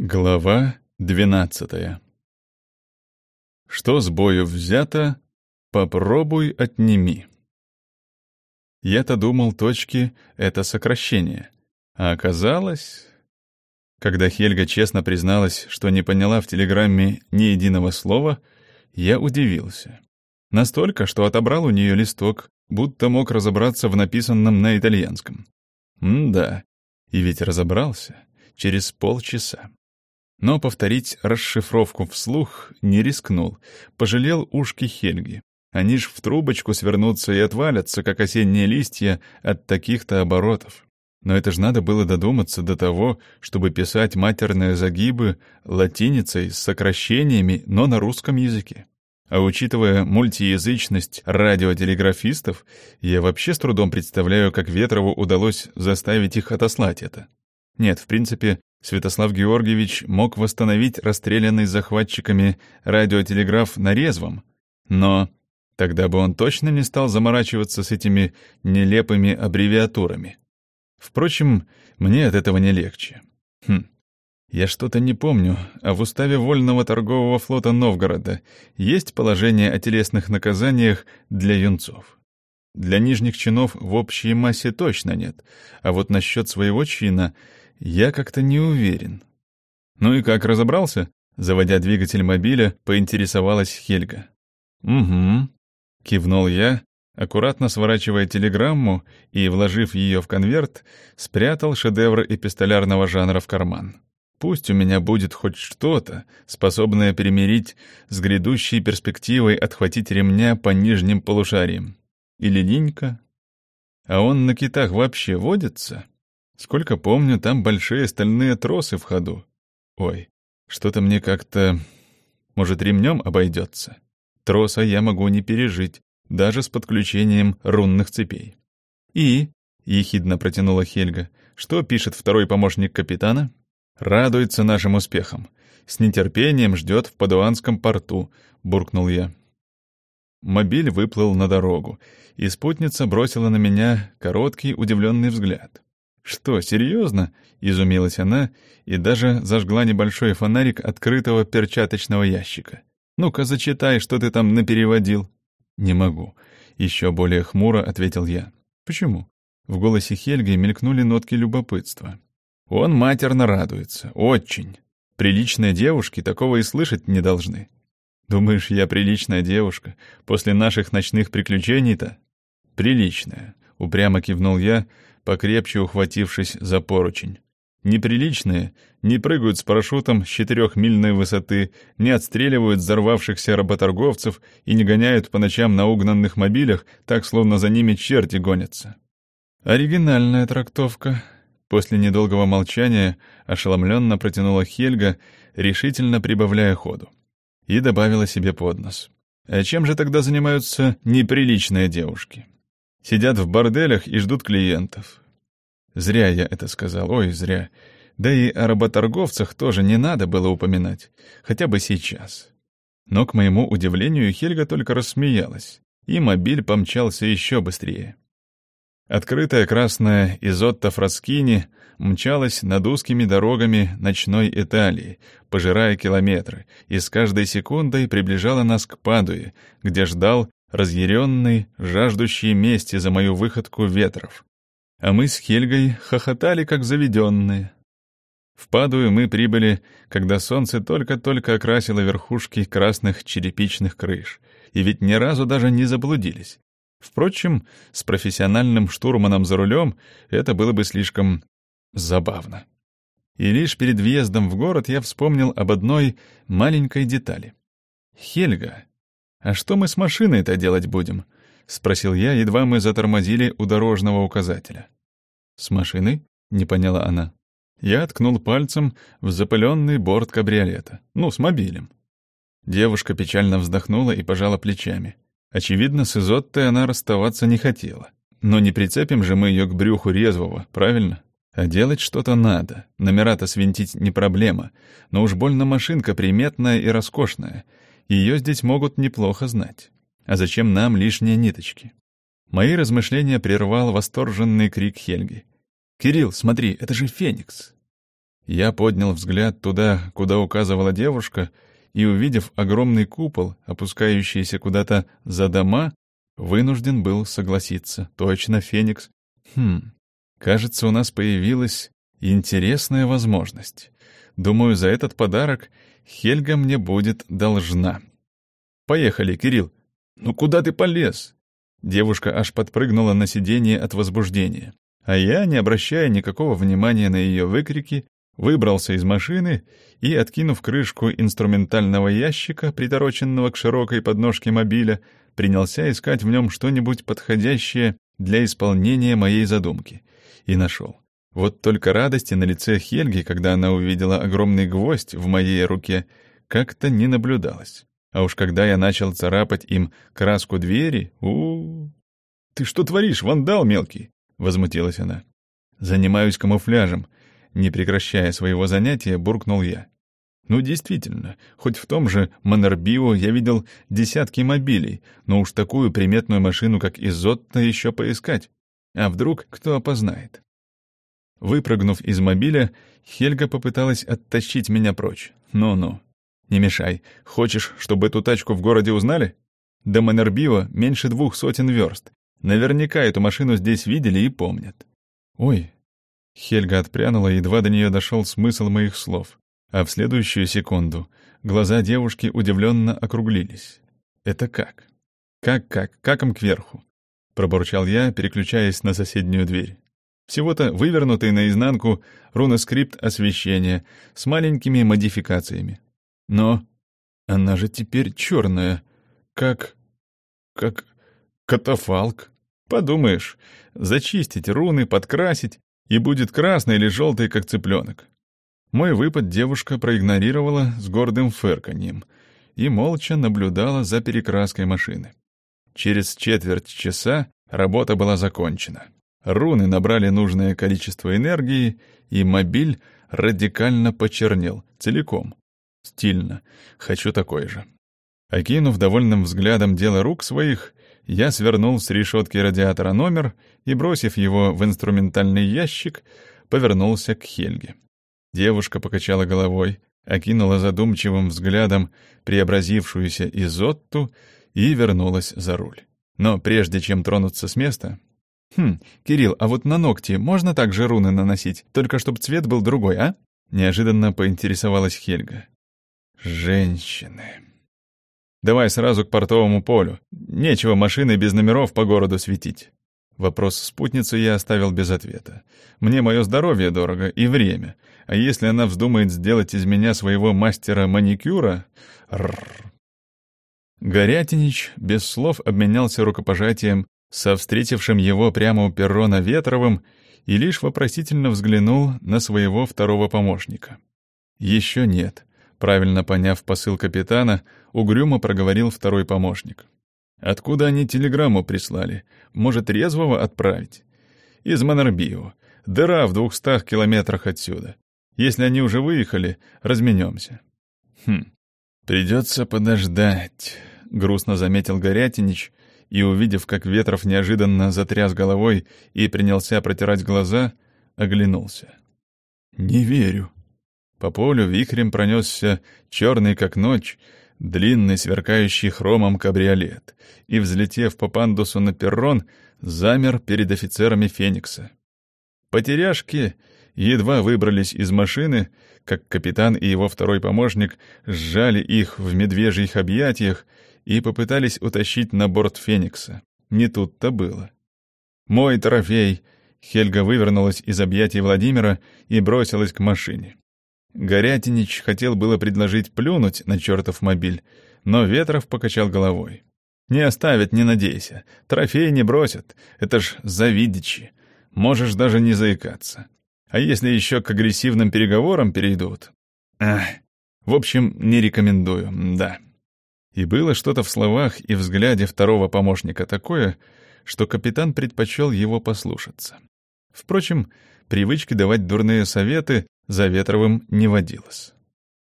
Глава двенадцатая Что с бою взято, попробуй отними. Я-то думал, точки — это сокращение. А оказалось... Когда Хельга честно призналась, что не поняла в телеграмме ни единого слова, я удивился. Настолько, что отобрал у нее листок, будто мог разобраться в написанном на итальянском. М-да, и ведь разобрался через полчаса. Но повторить расшифровку вслух не рискнул, пожалел ушки Хельги. Они ж в трубочку свернутся и отвалятся, как осенние листья, от таких-то оборотов. Но это ж надо было додуматься до того, чтобы писать матерные загибы латиницей с сокращениями, но на русском языке. А учитывая мультиязычность радиотелеграфистов, я вообще с трудом представляю, как Ветрову удалось заставить их отослать это. Нет, в принципе, Святослав Георгиевич мог восстановить расстрелянный захватчиками радиотелеграф на резвом, но тогда бы он точно не стал заморачиваться с этими нелепыми аббревиатурами. Впрочем, мне от этого не легче. Хм, я что-то не помню, а в уставе Вольного торгового флота Новгорода есть положение о телесных наказаниях для юнцов. Для нижних чинов в общей массе точно нет, а вот насчет своего чина я как-то не уверен. Ну и как разобрался? Заводя двигатель мобиля, поинтересовалась Хельга. «Угу», — кивнул я, аккуратно сворачивая телеграмму и, вложив ее в конверт, спрятал шедевр эпистолярного жанра в карман. Пусть у меня будет хоть что-то, способное примирить с грядущей перспективой отхватить ремня по нижним полушариям. Или линька. А он на китах вообще водится? Сколько помню, там большие стальные тросы в ходу. Ой, что-то мне как-то... Может, ремнем обойдется? Троса я могу не пережить, даже с подключением рунных цепей. «И?» — ехидно протянула Хельга. «Что пишет второй помощник капитана?» «Радуется нашим успехам. С нетерпением ждет в Падуанском порту», — буркнул я. Мобиль выплыл на дорогу, и спутница бросила на меня короткий удивленный взгляд. «Что, серьезно?» — изумилась она и даже зажгла небольшой фонарик открытого перчаточного ящика. «Ну-ка, зачитай, что ты там напереводил». «Не могу», — еще более хмуро ответил я. «Почему?» В голосе Хельги мелькнули нотки любопытства. «Он матерно радуется. Очень. Приличные девушки такого и слышать не должны». «Думаешь, я приличная девушка? После наших ночных приключений-то?» «Приличная», — упрямо кивнул я, — покрепче ухватившись за поручень. Неприличные не прыгают с парашютом с четырехмильной высоты, не отстреливают взорвавшихся работорговцев и не гоняют по ночам на угнанных мобилях, так словно за ними черти гонятся. Оригинальная трактовка. После недолгого молчания ошеломленно протянула Хельга, решительно прибавляя ходу. И добавила себе под нос. А чем же тогда занимаются неприличные девушки? Сидят в борделях и ждут клиентов. Зря я это сказал, ой, зря. Да и о работорговцах тоже не надо было упоминать, хотя бы сейчас. Но, к моему удивлению, Хельга только рассмеялась, и мобиль помчался еще быстрее. Открытая красная Изотта Фраскини мчалась над узкими дорогами ночной Италии, пожирая километры, и с каждой секундой приближала нас к Падуе, где ждал разъяренный, жаждущий мести за мою выходку ветров. А мы с Хельгой хохотали, как заведенные. В Падую мы прибыли, когда солнце только-только окрасило верхушки красных черепичных крыш, и ведь ни разу даже не заблудились. Впрочем, с профессиональным штурманом за рулем это было бы слишком забавно. И лишь перед въездом в город я вспомнил об одной маленькой детали. Хельга «А что мы с машиной-то делать будем?» — спросил я, едва мы затормозили у дорожного указателя. «С машиной?» — не поняла она. Я ткнул пальцем в запыленный борт кабриолета. Ну, с мобилем. Девушка печально вздохнула и пожала плечами. Очевидно, с Изоттой она расставаться не хотела. Но не прицепим же мы ее к брюху резвого, правильно? А делать что-то надо. Номера-то свинтить не проблема. Но уж больно машинка приметная и роскошная — ее здесь могут неплохо знать. А зачем нам лишние ниточки? Мои размышления прервал восторженный крик Хельги. «Кирилл, смотри, это же Феникс!» Я поднял взгляд туда, куда указывала девушка, и, увидев огромный купол, опускающийся куда-то за дома, вынужден был согласиться. Точно, Феникс. Хм, кажется, у нас появилась интересная возможность. Думаю, за этот подарок Хельга мне будет должна. Поехали, Кирилл. Ну куда ты полез? Девушка аж подпрыгнула на сиденье от возбуждения. А я, не обращая никакого внимания на ее выкрики, выбрался из машины и, откинув крышку инструментального ящика, притороченного к широкой подножке мобиля, принялся искать в нем что-нибудь подходящее для исполнения моей задумки. И нашел. Вот только радости на лице Хельги, когда она увидела огромный гвоздь в моей руке, как-то не наблюдалось. А уж когда я начал царапать им краску двери, у, -у, -у. «Ты что творишь, вандал мелкий?» — возмутилась она. «Занимаюсь камуфляжем», — не прекращая своего занятия, буркнул я. Ну, действительно, хоть в том же Монербио я видел десятки мобилей, но уж такую приметную машину, как Изотта, еще поискать. А вдруг кто опознает? Выпрыгнув из мобиля, Хельга попыталась оттащить меня прочь. «Ну-ну, не мешай. Хочешь, чтобы эту тачку в городе узнали? До Манербио меньше двух сотен верст. Наверняка эту машину здесь видели и помнят». «Ой». Хельга отпрянула, едва до нее дошел смысл моих слов. А в следующую секунду глаза девушки удивленно округлились. «Это как?» «Как-как? Каком кверху?» — пробурчал я, переключаясь на соседнюю дверь. Всего-то вывернутый наизнанку руноскрипт освещения с маленькими модификациями. Но она же теперь черная, как... как... катафалк. Подумаешь, зачистить руны, подкрасить, и будет красный или желтый, как цыпленок. Мой выпад девушка проигнорировала с гордым фырканьем и молча наблюдала за перекраской машины. Через четверть часа работа была закончена. Руны набрали нужное количество энергии, и мобиль радикально почернел, целиком. Стильно. Хочу такой же. Окинув довольным взглядом дело рук своих, я свернул с решетки радиатора номер и, бросив его в инструментальный ящик, повернулся к Хельге. Девушка покачала головой, окинула задумчивым взглядом преобразившуюся Изотту и вернулась за руль. Но прежде чем тронуться с места, «Хм, Кирилл, а вот на ногти можно также руны наносить, только чтобы цвет был другой, а?» Неожиданно поинтересовалась Хельга. «Женщины...» «Давай сразу к портовому полю. Нечего машины без номеров по городу светить». Вопрос спутницы я оставил без ответа. Мне мое здоровье дорого и время, а если она вздумает сделать из меня своего мастера маникюра... Рррр. Горятинич без слов обменялся рукопожатием со встретившим его прямо у перрона Ветровым и лишь вопросительно взглянул на своего второго помощника. «Еще нет», — правильно поняв посыл капитана, угрюмо проговорил второй помощник. «Откуда они телеграмму прислали? Может, резвого отправить?» «Из Монорбио. Дыра в двухстах километрах отсюда. Если они уже выехали, разменемся». «Хм, придется подождать», — грустно заметил Горятинич, и, увидев, как Ветров неожиданно затряс головой и принялся протирать глаза, оглянулся. «Не верю». По полю вихрем пронесся черный как ночь, длинный, сверкающий хромом кабриолет, и, взлетев по пандусу на перрон, замер перед офицерами Феникса. Потеряшки едва выбрались из машины, как капитан и его второй помощник сжали их в медвежьих объятиях и попытались утащить на борт Феникса. Не тут-то было. «Мой трофей!» Хельга вывернулась из объятий Владимира и бросилась к машине. Горятинич хотел было предложить плюнуть на чертов мобиль, но Ветров покачал головой. «Не оставят, не надейся. Трофей не бросят. Это ж завидичи. Можешь даже не заикаться. А если еще к агрессивным переговорам перейдут? Ах, в общем, не рекомендую, да». И было что-то в словах и взгляде второго помощника такое, что капитан предпочел его послушаться. Впрочем, привычки давать дурные советы за Ветровым не водилось.